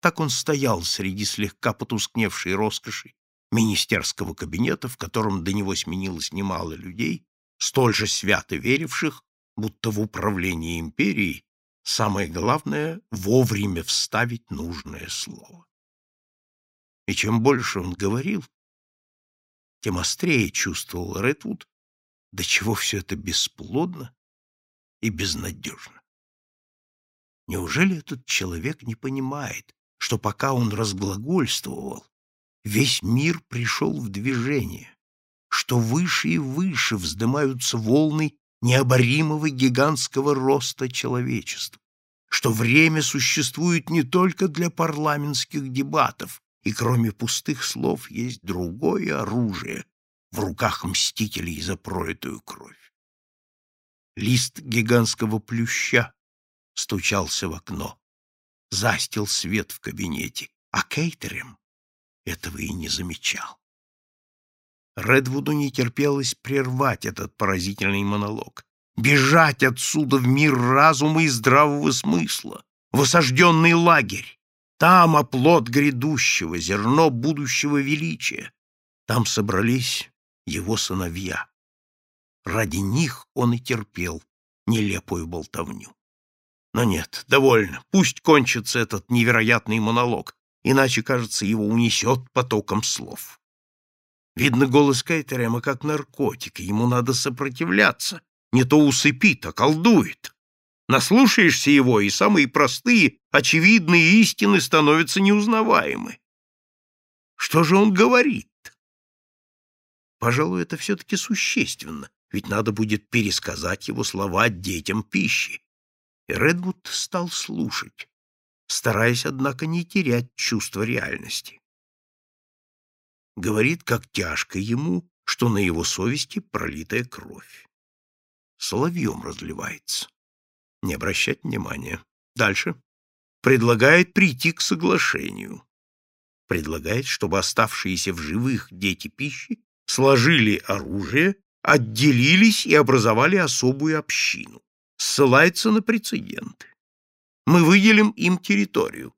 Так он стоял среди слегка потускневшей роскоши министерского кабинета, в котором до него сменилось немало людей, столь же свято веривших, будто в управлении империей самое главное — вовремя вставить нужное слово. И чем больше он говорил, тем острее чувствовал Редвуд, до чего все это бесплодно и безнадежно. Неужели этот человек не понимает, что пока он разглагольствовал, весь мир пришел в движение, что выше и выше вздымаются волны необоримого гигантского роста человечества, что время существует не только для парламентских дебатов, и кроме пустых слов есть другое оружие в руках мстителей за пролитую кровь. Лист гигантского плюща стучался в окно, застил свет в кабинете, а Кейтерем этого и не замечал. Редвуду не терпелось прервать этот поразительный монолог, бежать отсюда в мир разума и здравого смысла, в осажденный лагерь. Там оплот грядущего, зерно будущего величия. Там собрались его сыновья. Ради них он и терпел нелепую болтовню. Но нет, довольно, пусть кончится этот невероятный монолог, иначе, кажется, его унесет потоком слов. Видно, голос Кейтерема как наркотик, ему надо сопротивляться, не то усыпит, а колдует. Наслушаешься его, и самые простые, очевидные истины становятся неузнаваемы. Что же он говорит? Пожалуй, это все-таки существенно, ведь надо будет пересказать его слова детям пищи. И Редвуд стал слушать, стараясь, однако, не терять чувство реальности. Говорит, как тяжко ему, что на его совести пролитая кровь соловьем разливается. Не обращать внимания. Дальше. Предлагает прийти к соглашению. Предлагает, чтобы оставшиеся в живых дети пищи сложили оружие, отделились и образовали особую общину. Ссылается на прецеденты. Мы выделим им территорию.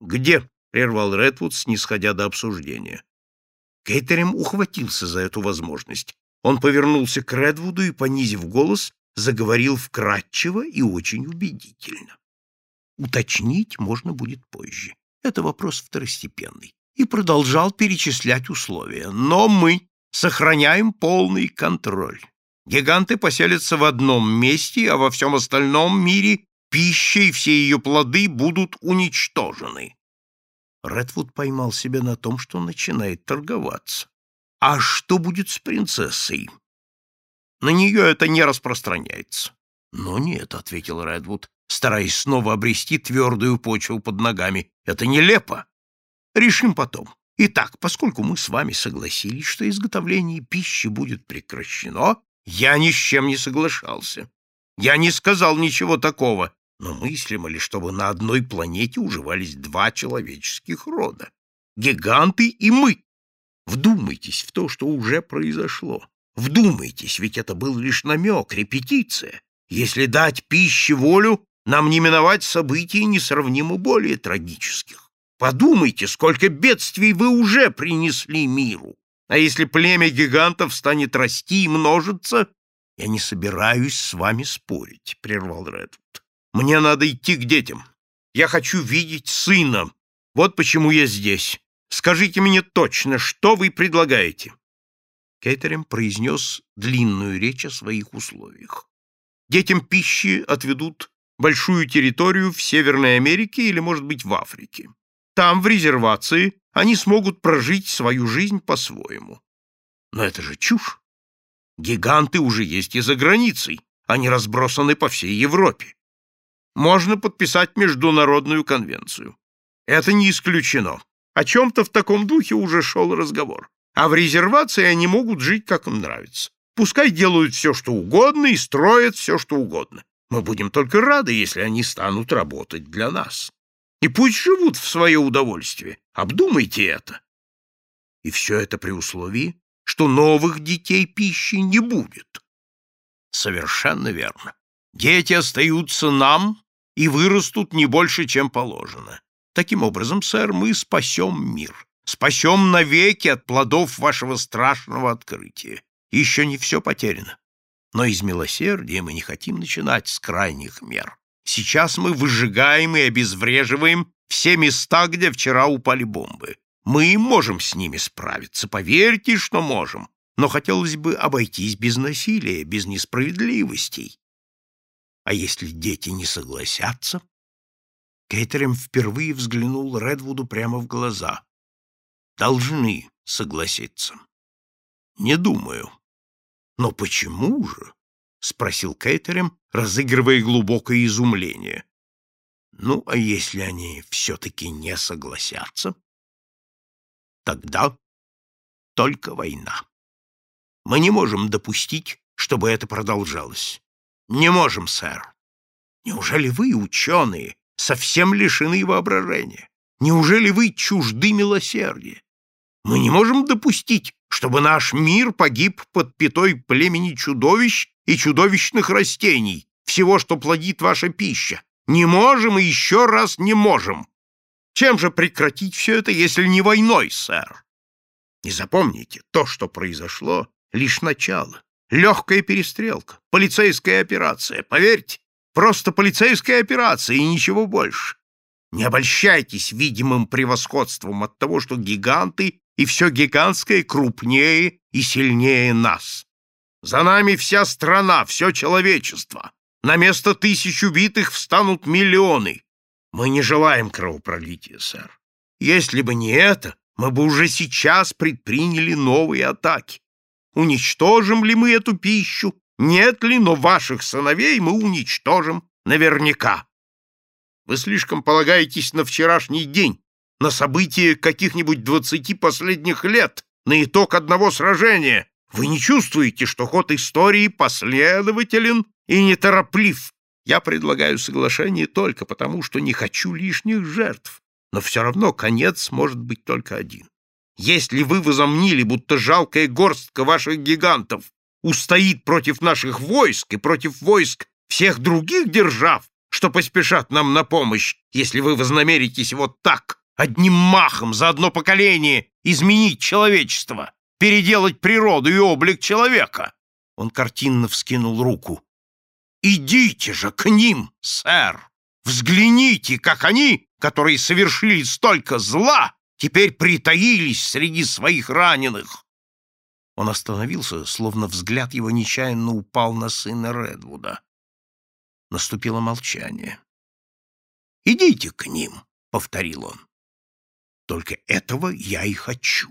Где? — прервал Редвуд, снисходя до обсуждения. Кейтерем ухватился за эту возможность. Он повернулся к Редвуду и, понизив голос, заговорил вкратчиво и очень убедительно. Уточнить можно будет позже. Это вопрос второстепенный. И продолжал перечислять условия. Но мы сохраняем полный контроль. Гиганты поселятся в одном месте, а во всем остальном мире пища и все ее плоды будут уничтожены. Редвуд поймал себя на том, что начинает торговаться. А что будет с принцессой? На нее это не распространяется. Но нет, — ответил Редвуд, стараясь снова обрести твердую почву под ногами. Это нелепо. Решим потом. Итак, поскольку мы с вами согласились, что изготовление пищи будет прекращено, я ни с чем не соглашался. Я не сказал ничего такого, но мыслимо ли, чтобы на одной планете уживались два человеческих рода? Гиганты и мы. Вдумайтесь в то, что уже произошло. Вдумайтесь, ведь это был лишь намек, репетиция. Если дать пище волю, нам не миновать событий несравнимо более трагических. Подумайте, сколько бедствий вы уже принесли миру. А если племя гигантов станет расти и множиться, я не собираюсь с вами спорить, — прервал Редвуд. Мне надо идти к детям. Я хочу видеть сына. Вот почему я здесь. Скажите мне точно, что вы предлагаете?» Кейтерем произнес длинную речь о своих условиях. Детям пищи отведут большую территорию в Северной Америке или, может быть, в Африке. Там, в резервации, они смогут прожить свою жизнь по-своему. Но это же чушь. Гиганты уже есть и за границей. Они разбросаны по всей Европе. Можно подписать международную конвенцию. Это не исключено. О чем-то в таком духе уже шел разговор. А в резервации они могут жить, как им нравится. Пускай делают все, что угодно, и строят все, что угодно. Мы будем только рады, если они станут работать для нас. И пусть живут в свое удовольствие. Обдумайте это. И все это при условии, что новых детей пищи не будет. Совершенно верно. Дети остаются нам и вырастут не больше, чем положено. Таким образом, сэр, мы спасем мир, спасем навеки от плодов вашего страшного открытия. Еще не все потеряно. Но из милосердия мы не хотим начинать с крайних мер. Сейчас мы выжигаем и обезвреживаем все места, где вчера упали бомбы. Мы можем с ними справиться, поверьте, что можем, но хотелось бы обойтись без насилия, без несправедливостей. А если дети не согласятся? Кейтерем впервые взглянул Редвуду прямо в глаза. Должны согласиться. Не думаю. Но почему же? спросил Кейтерем, разыгрывая глубокое изумление. Ну, а если они все-таки не согласятся? Тогда только война. Мы не можем допустить, чтобы это продолжалось. Не можем, сэр. Неужели вы, ученые, совсем лишены воображения? Неужели вы чужды милосердия? Мы не можем допустить, чтобы наш мир погиб под пятой племени чудовищ и чудовищных растений, всего, что плодит ваша пища. Не можем и еще раз не можем. Чем же прекратить все это, если не войной, сэр? И запомните, то, что произошло, лишь начало. Легкая перестрелка, полицейская операция. Поверьте, просто полицейская операция и ничего больше. Не обольщайтесь видимым превосходством от того, что гиганты и все гигантское крупнее и сильнее нас. За нами вся страна, все человечество. На место тысяч убитых встанут миллионы. Мы не желаем кровопролития, сэр. Если бы не это, мы бы уже сейчас предприняли новые атаки. Уничтожим ли мы эту пищу? Нет ли, но ваших сыновей мы уничтожим наверняка. Вы слишком полагаетесь на вчерашний день, на события каких-нибудь двадцати последних лет, на итог одного сражения. Вы не чувствуете, что ход истории последователен и нетороплив. Я предлагаю соглашение только потому, что не хочу лишних жертв. Но все равно конец может быть только один. Если вы возомнили, будто жалкая горстка ваших гигантов устоит против наших войск и против войск всех других держав, что поспешат нам на помощь, если вы вознамеритесь вот так, одним махом за одно поколение изменить человечество, переделать природу и облик человека. Он картинно вскинул руку. Идите же к ним, сэр! Взгляните, как они, которые совершили столько зла, теперь притаились среди своих раненых. Он остановился, словно взгляд его нечаянно упал на сына Редвуда. Наступило молчание. «Идите к ним», — повторил он. Только этого я и хочу.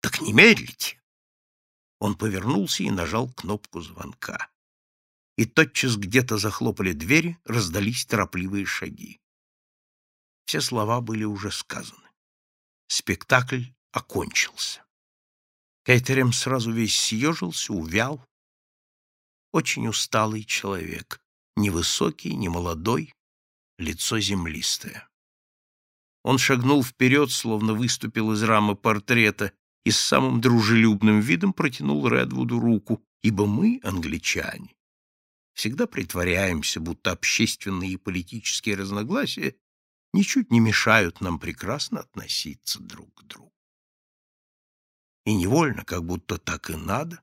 Так не медлите. Он повернулся и нажал кнопку звонка. И тотчас где-то захлопали двери, раздались торопливые шаги. Все слова были уже сказаны. Спектакль окончился. Кейтерем сразу весь съежился, увял. Очень усталый человек, невысокий, не молодой, лицо землистое. Он шагнул вперед, словно выступил из рамы портрета, и с самым дружелюбным видом протянул Редвуду руку, ибо мы, англичане, всегда притворяемся, будто общественные и политические разногласия ничуть не мешают нам прекрасно относиться друг к другу. И невольно, как будто так и надо,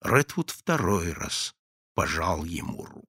Редвуд второй раз пожал ему руку.